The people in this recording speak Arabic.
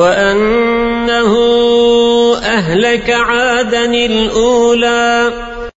وأنه أهلك عادا الأولى.